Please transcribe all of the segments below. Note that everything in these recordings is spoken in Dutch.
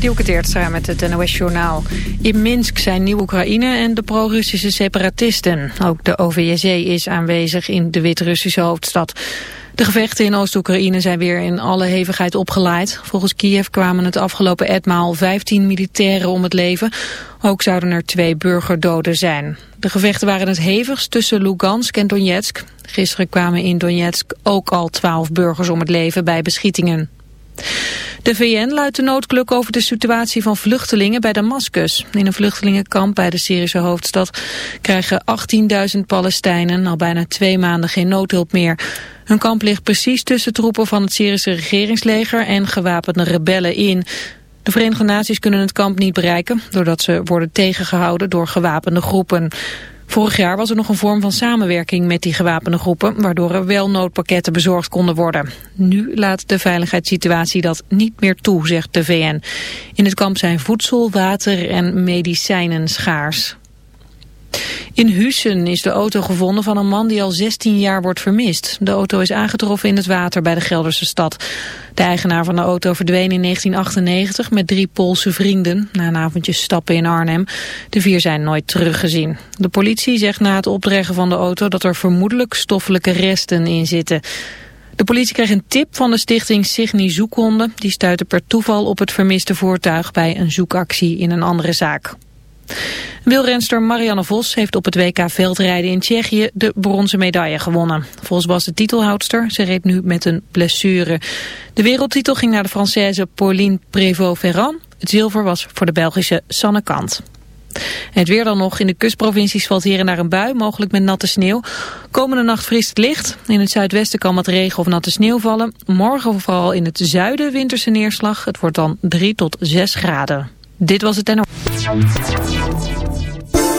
Dielke Teertstra met het NOS Journaal. In Minsk zijn Nieuw-Oekraïne en de pro-Russische separatisten. Ook de OVSE is aanwezig in de Wit-Russische hoofdstad. De gevechten in Oost-Oekraïne zijn weer in alle hevigheid opgeleid. Volgens Kiev kwamen het afgelopen etmaal 15 militairen om het leven. Ook zouden er twee burgerdoden zijn. De gevechten waren het hevigst tussen Lugansk en Donetsk. Gisteren kwamen in Donetsk ook al 12 burgers om het leven bij beschietingen. De VN luidt de noodkluk over de situatie van vluchtelingen bij Damascus. In een vluchtelingenkamp bij de Syrische hoofdstad krijgen 18.000 Palestijnen al bijna twee maanden geen noodhulp meer. Hun kamp ligt precies tussen troepen van het Syrische regeringsleger en gewapende rebellen in. De Verenigde Naties kunnen het kamp niet bereiken doordat ze worden tegengehouden door gewapende groepen. Vorig jaar was er nog een vorm van samenwerking met die gewapende groepen, waardoor er wel noodpakketten bezorgd konden worden. Nu laat de veiligheidssituatie dat niet meer toe, zegt de VN. In het kamp zijn voedsel, water en medicijnen schaars. In Hussen is de auto gevonden van een man die al 16 jaar wordt vermist. De auto is aangetroffen in het water bij de Gelderse stad. De eigenaar van de auto verdween in 1998 met drie Poolse vrienden... na een avondje stappen in Arnhem. De vier zijn nooit teruggezien. De politie zegt na het opdreggen van de auto dat er vermoedelijk stoffelijke resten in zitten... De politie kreeg een tip van de stichting Signy Zoekhonden. Die stuitte per toeval op het vermiste voertuig bij een zoekactie in een andere zaak. Wielrenster Marianne Vos heeft op het WK veldrijden in Tsjechië de bronzen medaille gewonnen. Vos was de titelhoudster, ze reed nu met een blessure. De wereldtitel ging naar de Française Pauline Prévost-Ferrand. Het zilver was voor de Belgische Sanne Kant. Het weer dan nog. In de kustprovincies valt hier en daar een bui, mogelijk met natte sneeuw. Komende nacht vriest het licht. In het zuidwesten kan wat regen of natte sneeuw vallen. Morgen vooral in het zuiden winterse neerslag. Het wordt dan 3 tot 6 graden. Dit was het en. Zandvoort.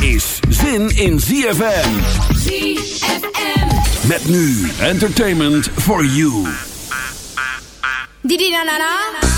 is zin in ZFM. ZFM. Met nu entertainment for you. Didi na na na.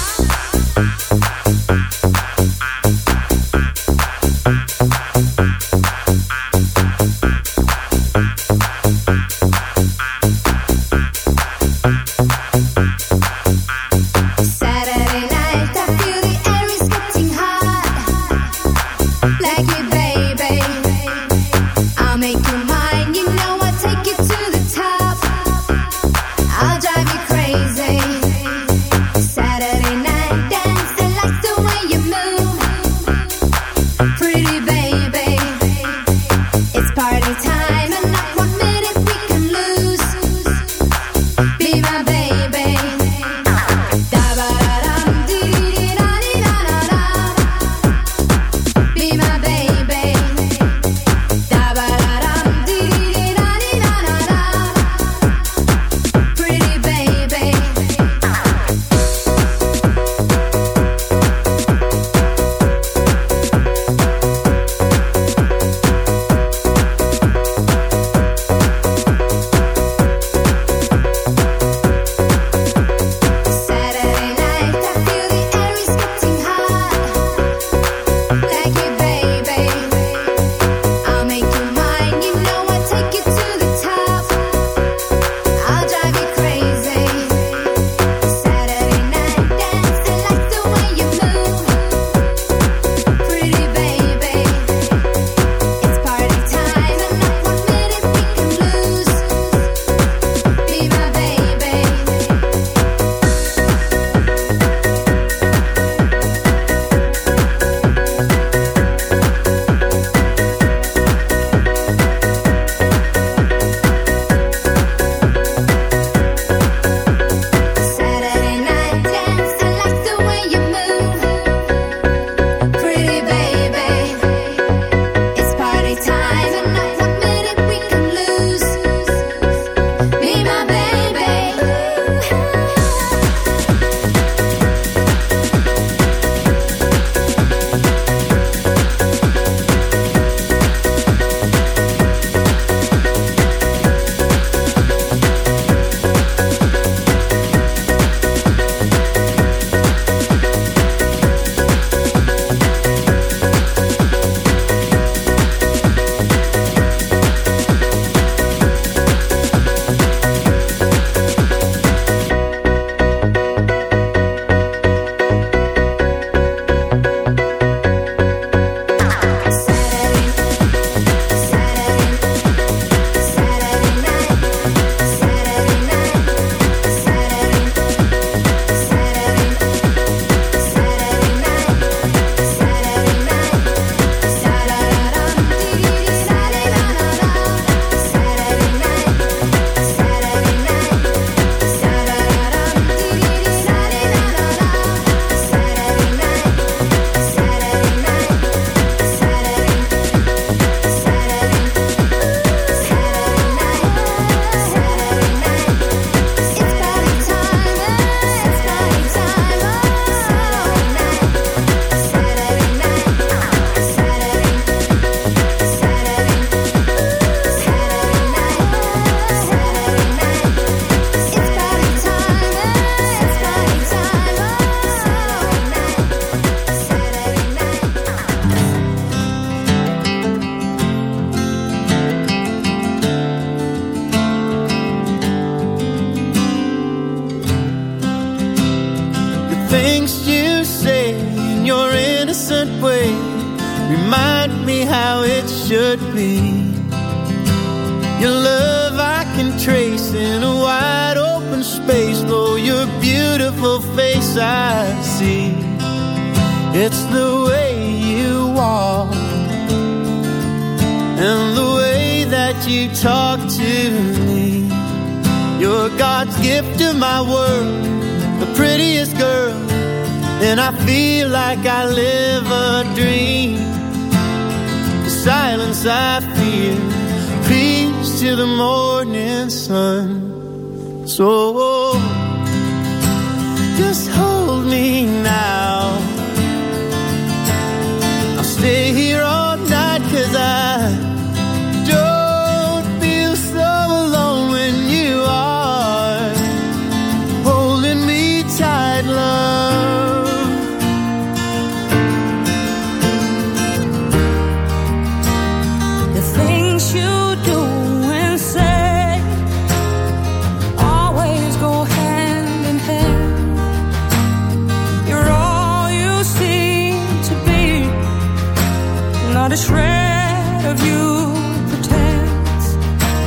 Not a shred of you pretends.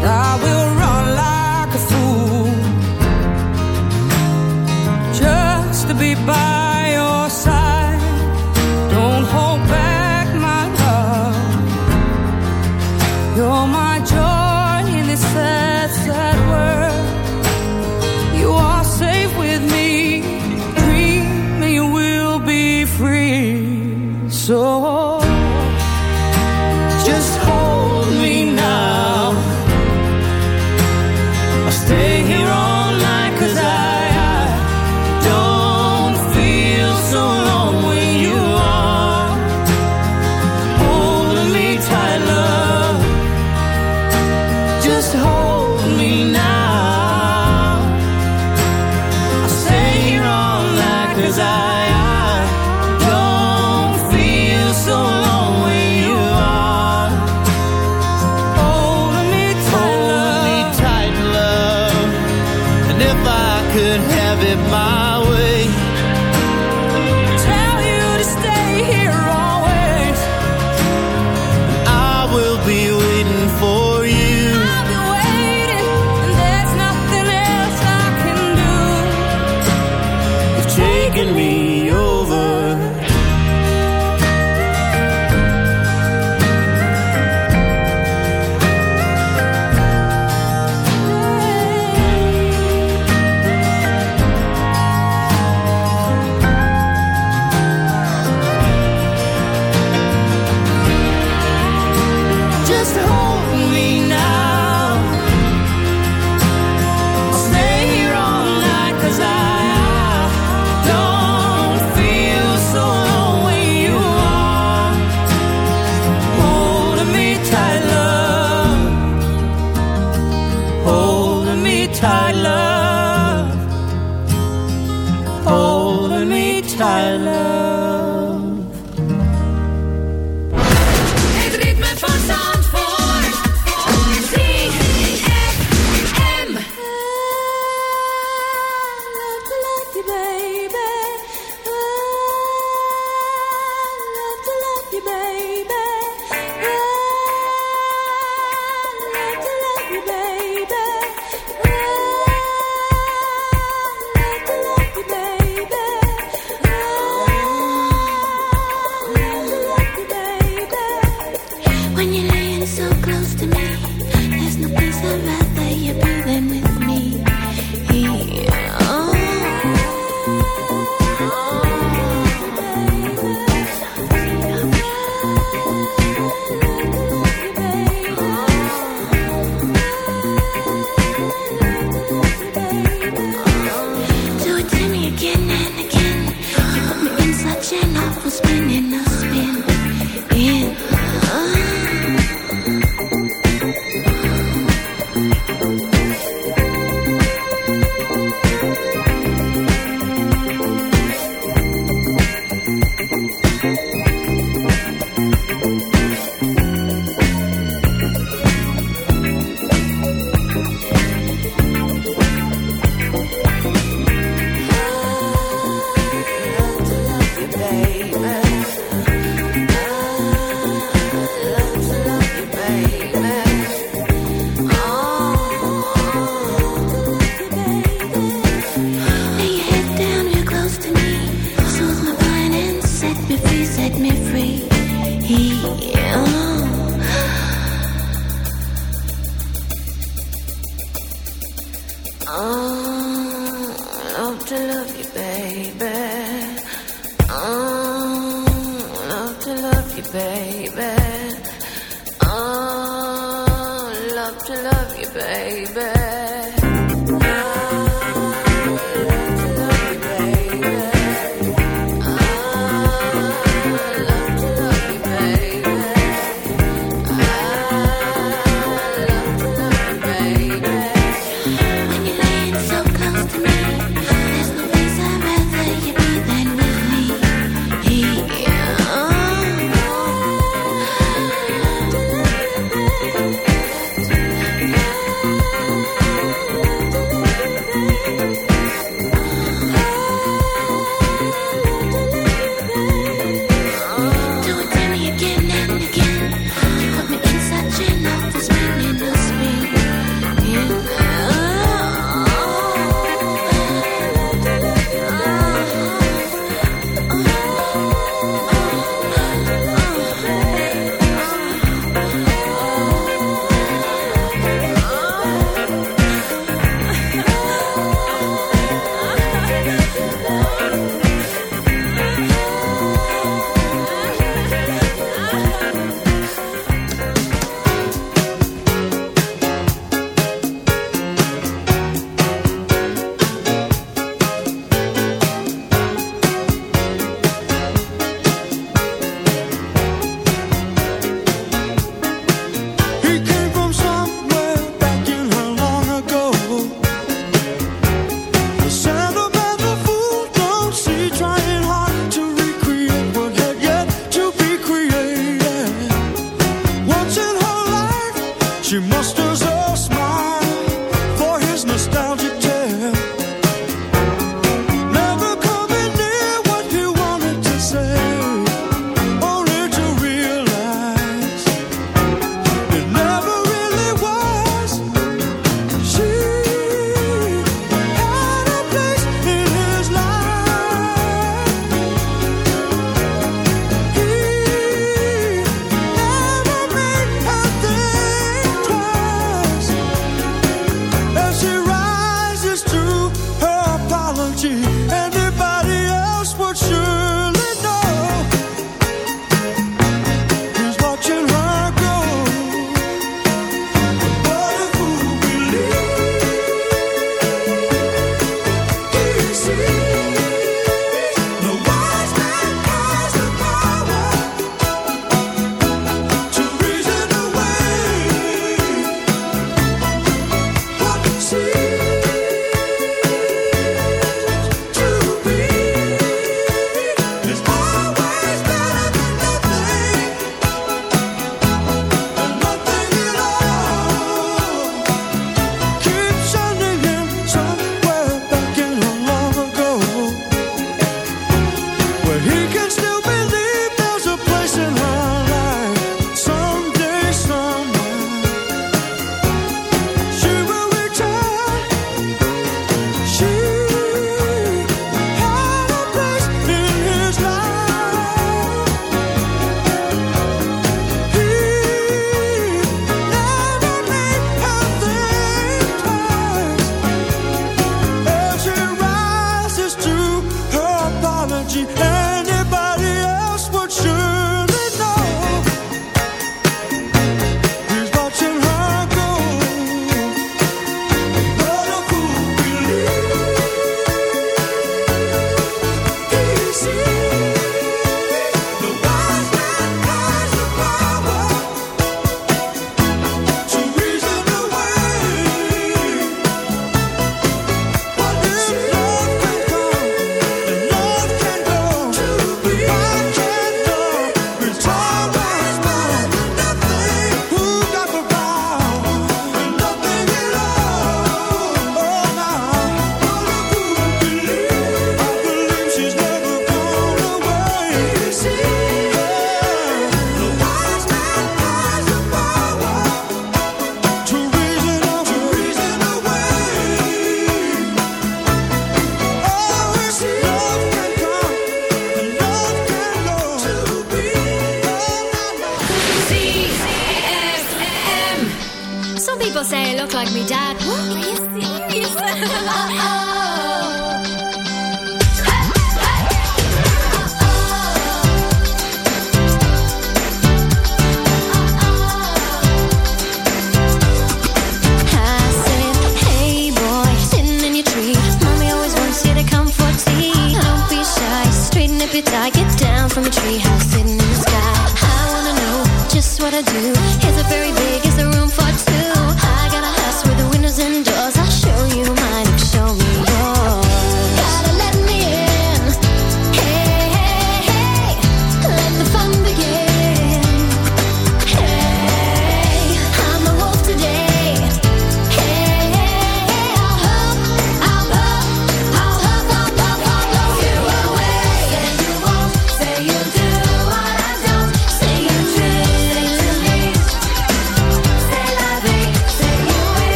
And I will run like a fool just to be by.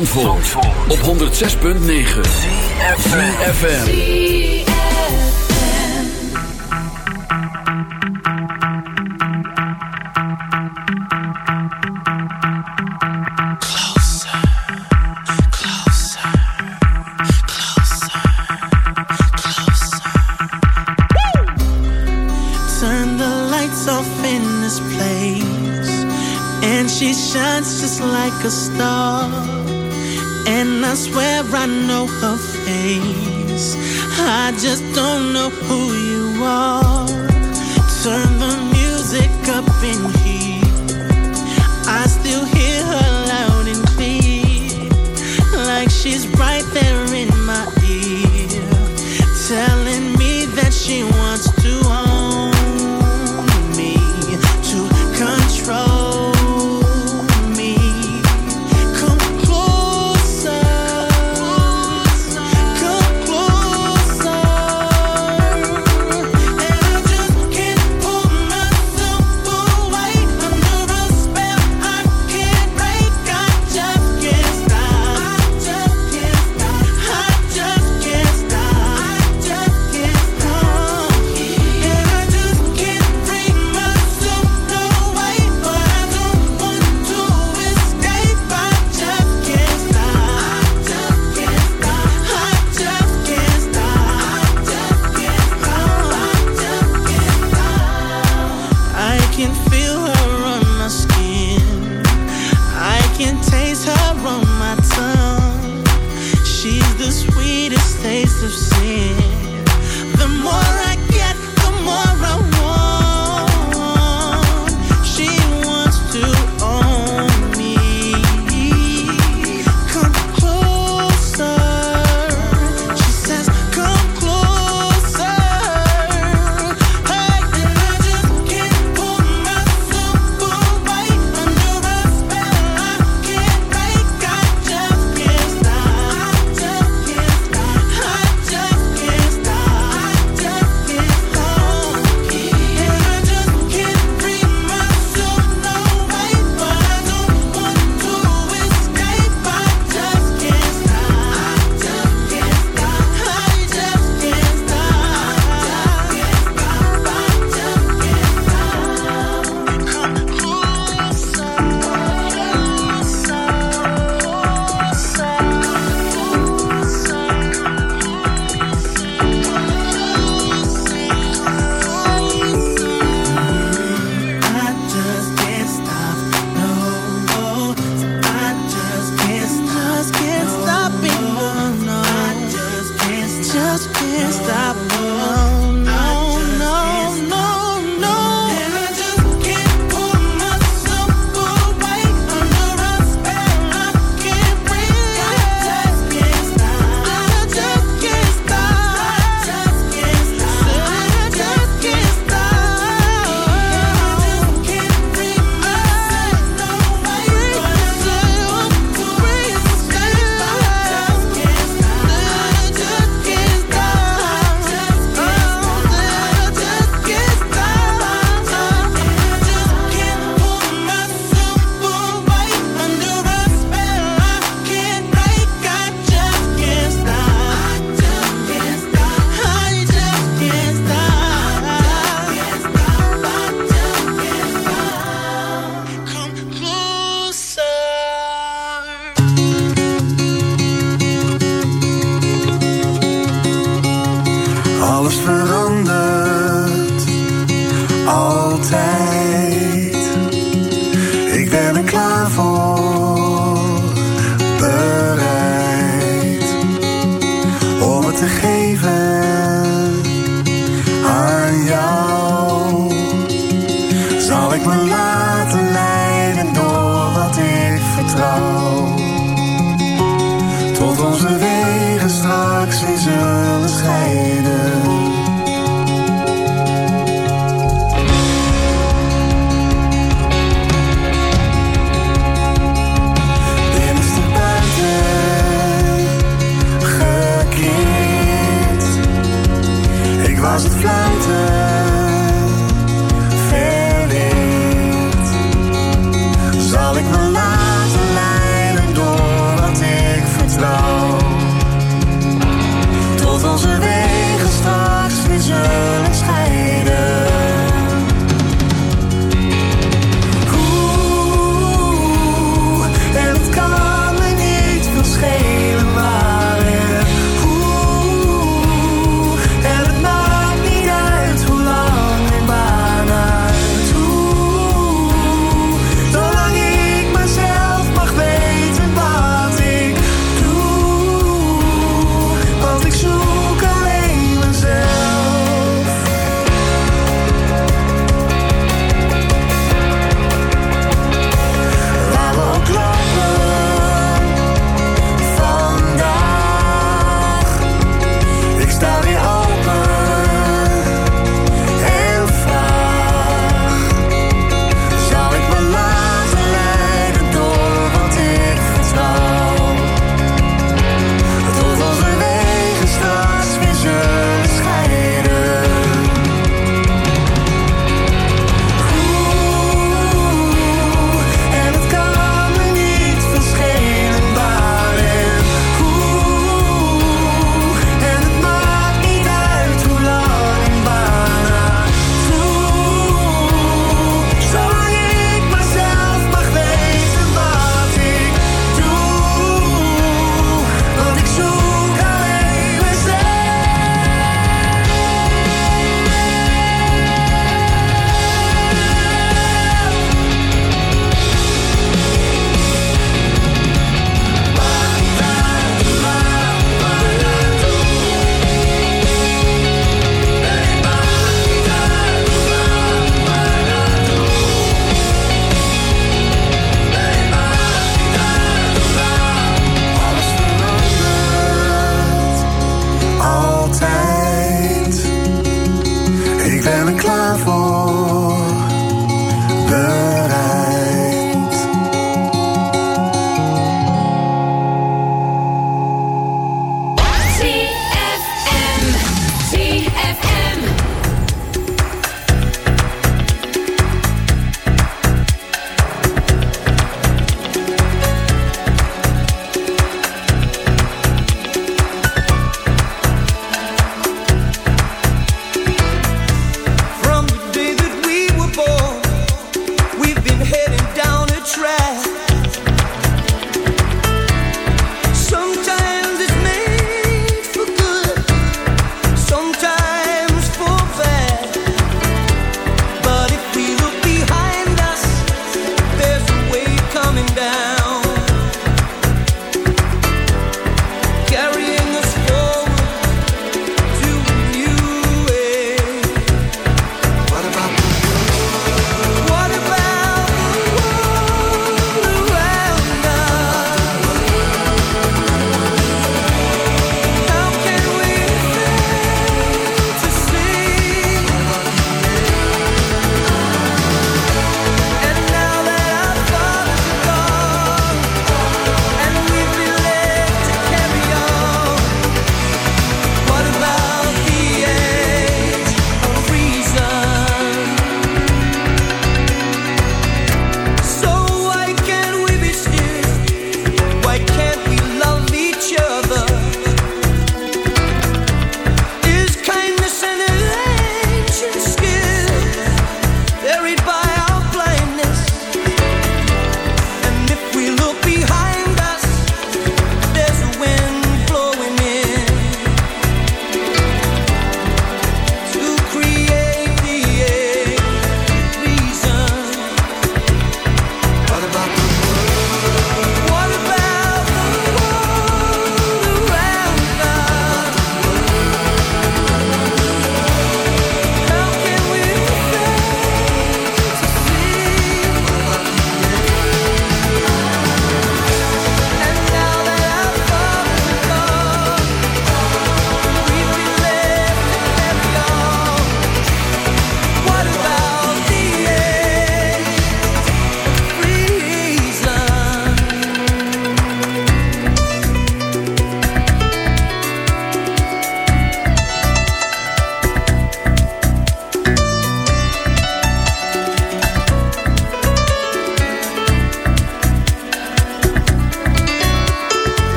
Zandvoort, Zandvoort. op 106.9 CFFM Closer, closer, closer, closer Turn the lights off in this place And she shines just like a star. I know her face. I just don't know who you are.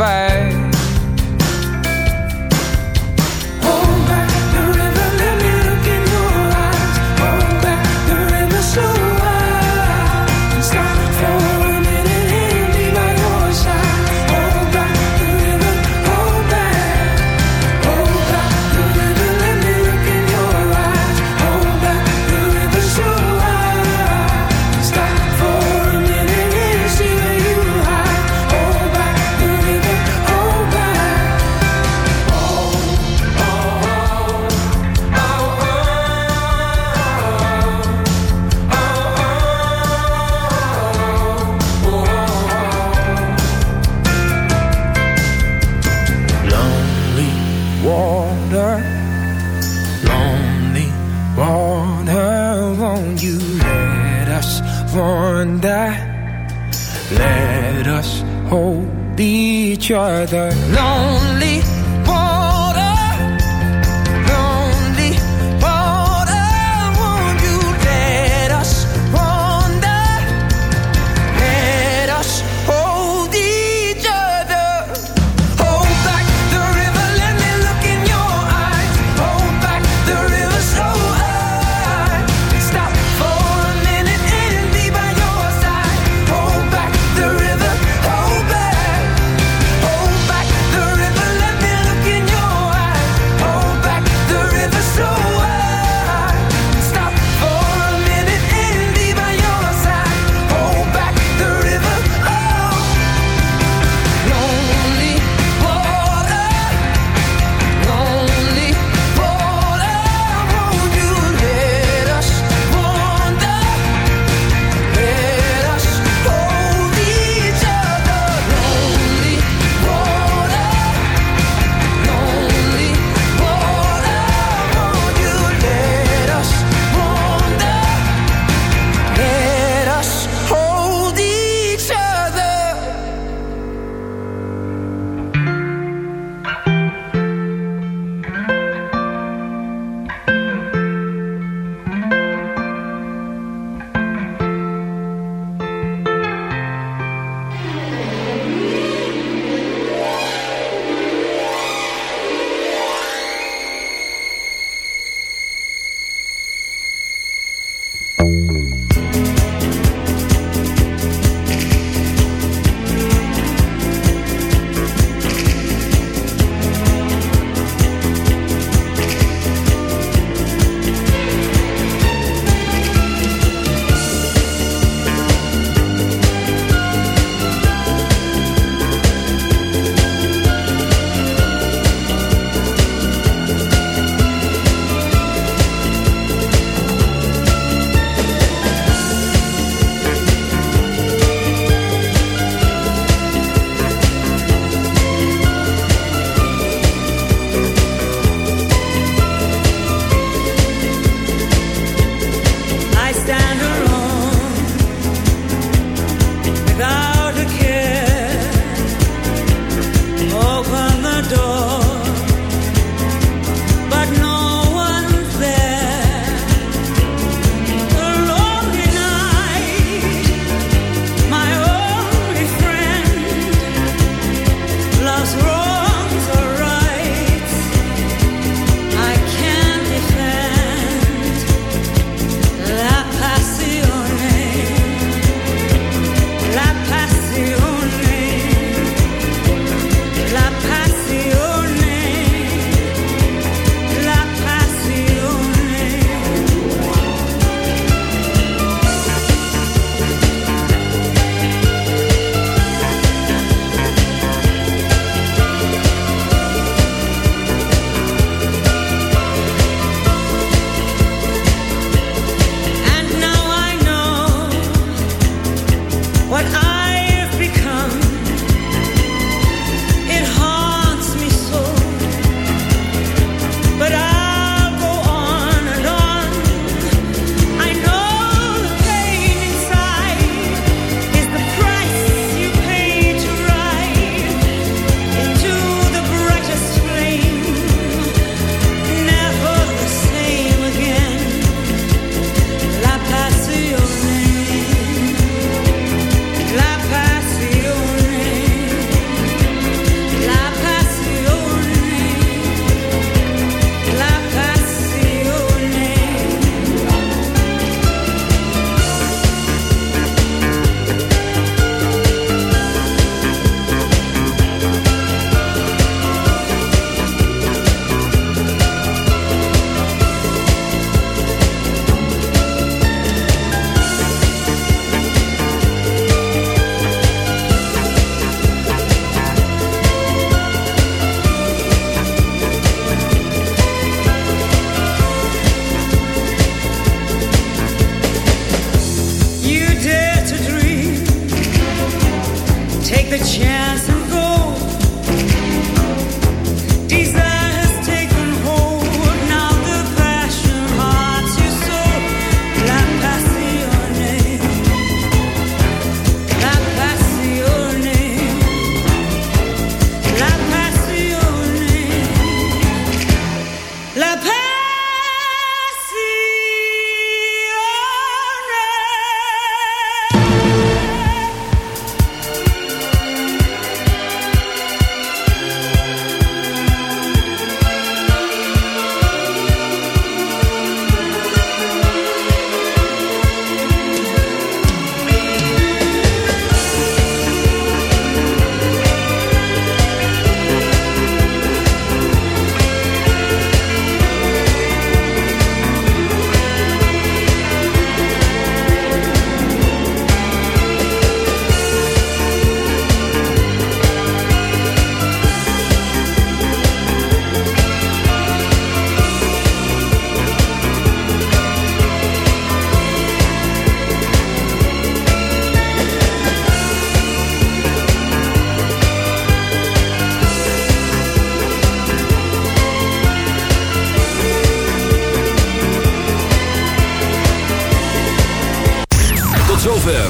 back.